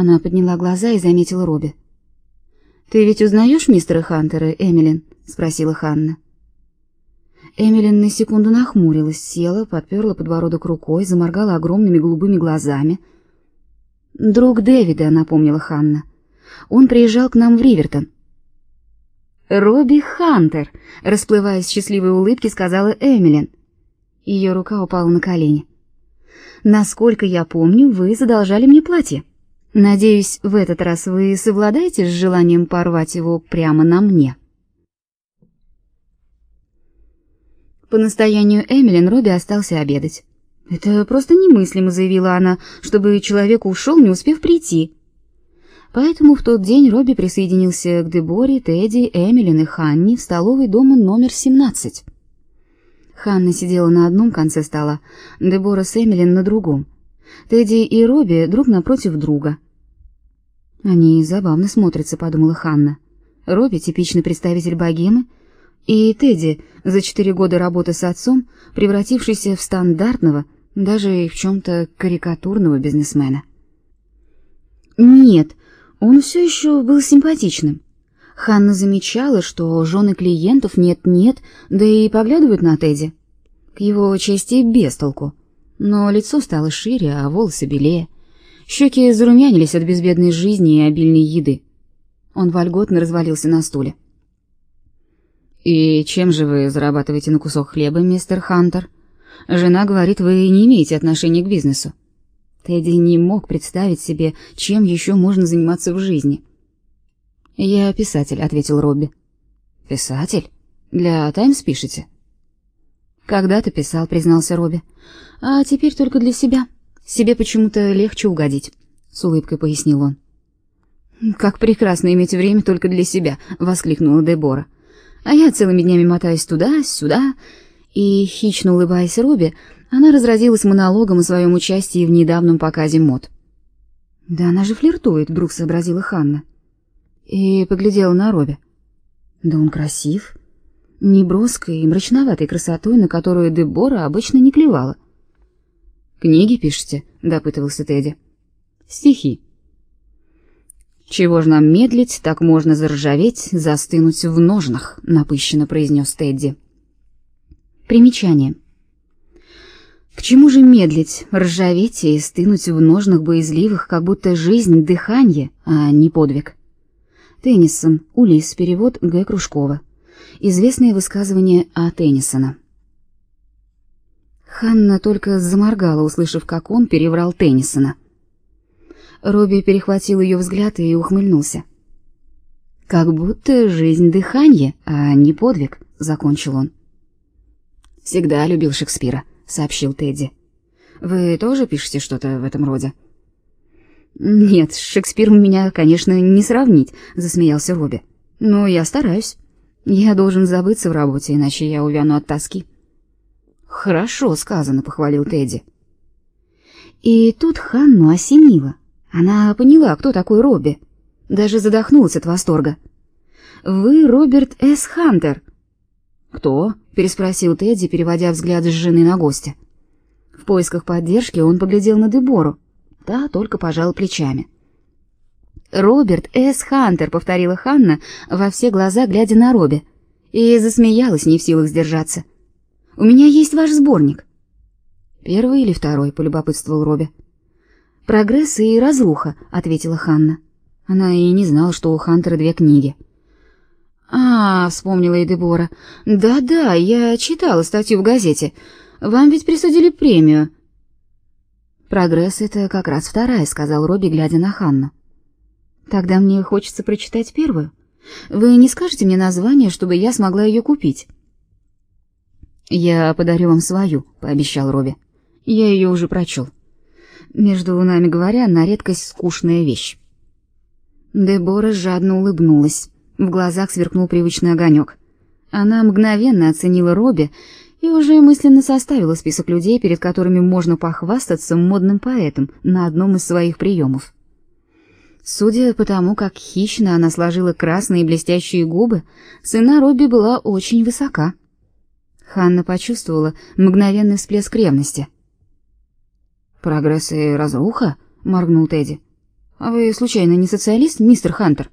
Она подняла глаза и заметила Робби. «Ты ведь узнаешь мистера Хантера, Эмилин?» — спросила Ханна. Эмилин на секунду нахмурилась, села, подперла подбородок рукой, заморгала огромными голубыми глазами. «Друг Дэвида», — напомнила Ханна. «Он приезжал к нам в Ривертон». «Робби Хантер», — расплываясь в счастливой улыбке, сказала Эмилин. Ее рука упала на колени. «Насколько я помню, вы задолжали мне платье. Надеюсь, в этот раз вы совладаете с желанием порвать его прямо на мне». По настоянию Эмилин Робби остался обедать. «Это просто немыслимо», — заявила она, — «чтобы человек ушел, не успев прийти». Поэтому в тот день Робби присоединился к Деборе, Тедди, Эмилин и Ханни в столовой дома номер 17. Ханна сидела на одном конце стола, Дебора с Эмилин на другом. Тедди и Робби друг напротив друга. «Они забавно смотрятся», — подумала Ханна. Робби — типичный представитель богемы — и Тедди, за четыре года работы с отцом, превратившийся в стандартного, даже в чем-то карикатурного бизнесмена. Нет, он все еще был симпатичным. Ханна замечала, что жены клиентов нет-нет, да и поглядывают на Тедди. К его чести без толку. Но лицо стало шире, а волосы белее. Щеки зарумянились от безбедной жизни и обильной еды. Он вольготно развалился на стуле. «И чем же вы зарабатываете на кусок хлеба, мистер Хантер? Жена говорит, вы не имеете отношения к бизнесу». Тедди не мог представить себе, чем еще можно заниматься в жизни. «Я писатель», — ответил Робби. «Писатель? Для «Таймс» пишете?» «Когда-то писал», — признался Робби. «А теперь только для себя. Себе почему-то легче угодить», — с улыбкой пояснил он. «Как прекрасно иметь время только для себя», — воскликнула Дебора. А я целыми днями мотаюсь туда-сюда, и, хищно улыбаясь Робби, она разразилась монологом о своем участии в недавнем показе мод. «Да она же флиртует», — вдруг сообразила Ханна. И поглядела на Робби. «Да он красив, неброской и мрачноватой красотой, на которую Дебора обычно не клевала». «Книги пишете?» — допытывался Тедди. «Стихи», «Чего ж нам медлить, так можно заржаветь, застынуть в ножнах», — напыщенно произнес Тедди. Примечание. К чему же медлить, ржаветь и стынуть в ножнах боязливых, как будто жизнь — дыхание, а не подвиг? Теннисон, Улис, перевод Г. Кружкова. Известное высказывание о Теннисона. Ханна только заморгала, услышав, как он переврал Теннисона. Робби перехватил ее взгляд и ухмыльнулся. Как будто жизнь дыхание, а не подвиг, закончил он. Всегда любил Шекспира, сообщил Тедди. Вы тоже пишете что-то в этом роде? Нет, с Шекспиром меня, конечно, не сравнить, засмеялся Робби. Но я стараюсь. Я должен забыться в работе, иначе я увяну от тоски. Хорошо сказано, похвалил Тедди. И тут Ханну осенило. Она поняла, кто такой Робби, даже задохнулась от восторга. Вы Роберт С. Хантер. Кто? переспросил Тедди, переводя взгляд с жены на гостя. В поисках поддержки он поглядел на Дебору. Та только пожала плечами. Роберт С. Хантер, повторила Ханна во все глаза, глядя на Робби, и засмеялась, не в силах сдержаться. У меня есть ваш сборник. Первый или второй, полюбопытствовал Робби. «Прогресс и разруха», — ответила Ханна. Она и не знала, что у Хантера две книги. «А, — вспомнила и Дебора, — да-да, я читала статью в газете. Вам ведь присудили премию». «Прогресс — это как раз вторая», — сказал Робби, глядя на Ханну. «Тогда мне хочется прочитать первую. Вы не скажете мне название, чтобы я смогла ее купить?» «Я подарю вам свою», — пообещал Робби. «Я ее уже прочел» между нами говоря, на редкость скучная вещь. Дебора жадно улыбнулась. В глазах сверкнул привычный огонек. Она мгновенно оценила Робби и уже мысленно составила список людей, перед которыми можно похвастаться модным поэтом на одном из своих приемов. Судя по тому, как хищно она сложила красные блестящие губы, цена Робби была очень высока. Ханна почувствовала мгновенный всплеск ревности — «Прогресс и разруха?» — моргнул Тедди. А вы случайно не социалист, мистер Хантер?